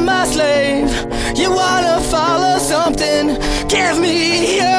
my slave. You wanna follow something? Give me your